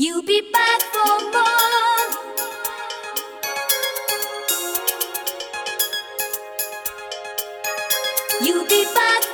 You'll be back for more. You'll be back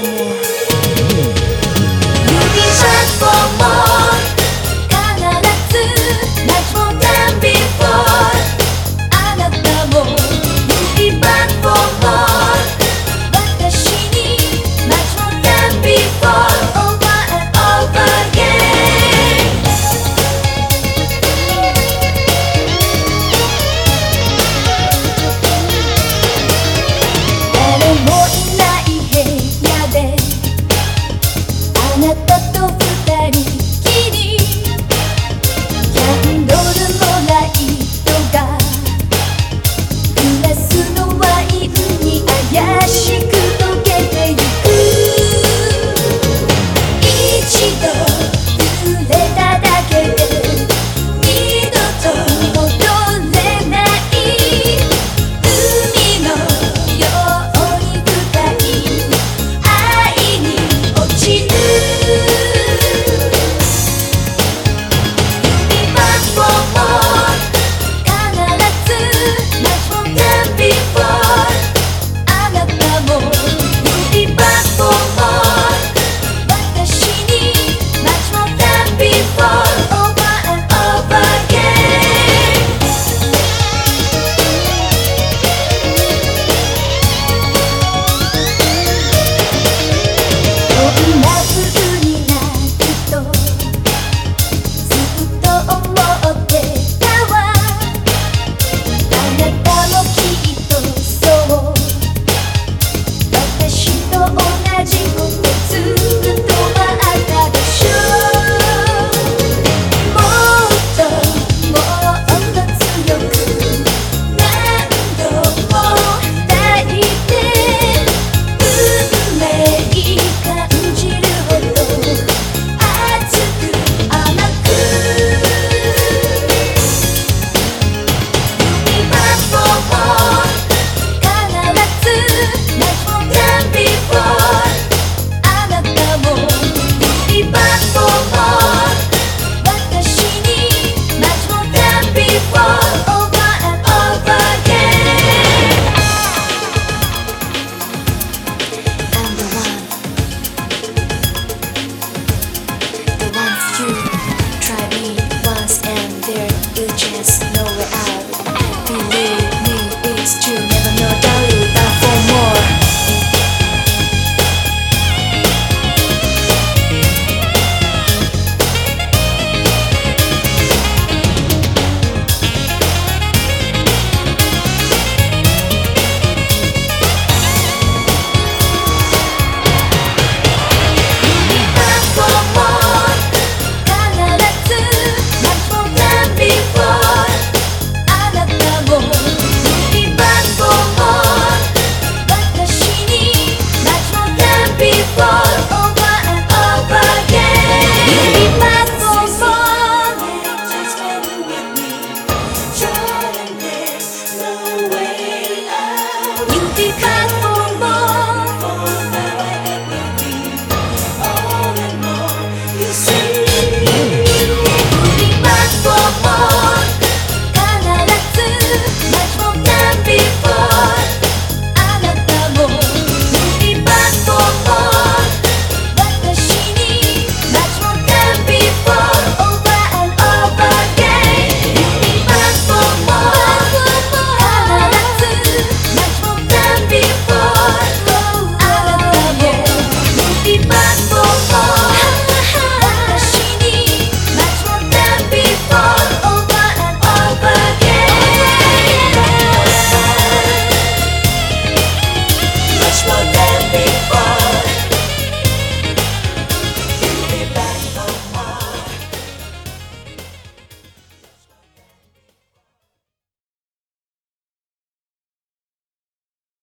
for more. You deserve for more.